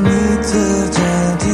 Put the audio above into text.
你的家庭。